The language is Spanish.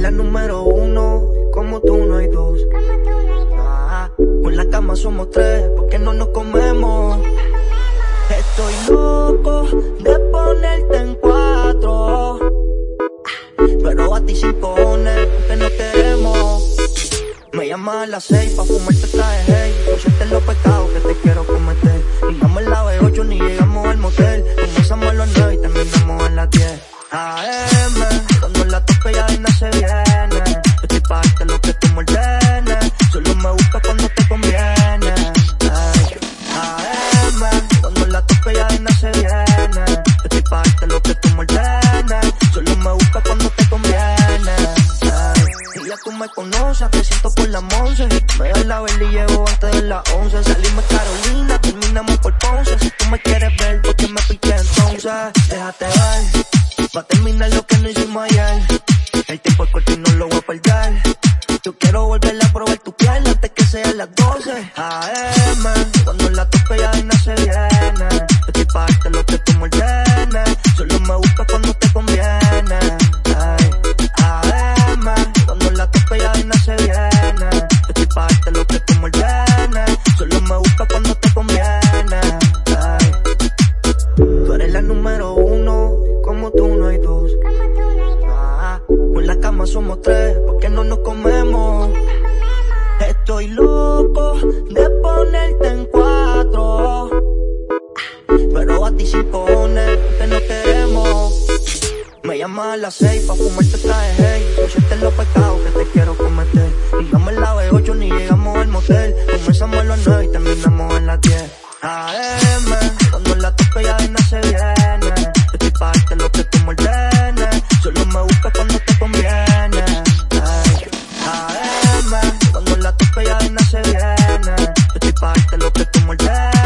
la número uno, como tú no hay dos. Ah, con la cama somos tres, porque no nos comemos. Estoy loco de ponerte en cuatro. Pero a ti sin cojones, que no queremos. Me llamas a las seis pa' fumarte traje hey. Los pecados Yo estoy pa' darte lo que tú me ordenes. Solo me busca cuando te conviene. Ay. Ya tú me conoces, te siento por la once. Me das la vela y llevo antes de las once. Salimos Carolina, terminamos por Ponce. Si tú me quieres ver, ¿por qué me piqué entonces? Déjate ver. Va a terminar lo que no hicimos ayer. El tiempo es corto y no lo voy a perder. Yo quiero volver a probar tu piel antes que sean las 12 AM. Cuando la tope ya somos tres, porque no nos comemos. Estoy loco de ponerte en cuatro, pero a ti sin poner que no queremos. Me llama a las seis pa' fumarte traje, hey. Yo los pecados que te quiero cometer. Y la veo ocho, ni llegamos al motel. Comenzamos a las nueve y terminamos en las diez. AM, cuando la toca ya no se viene. Yo estoy pa' lo que tú. pa' que lo que tú moldes.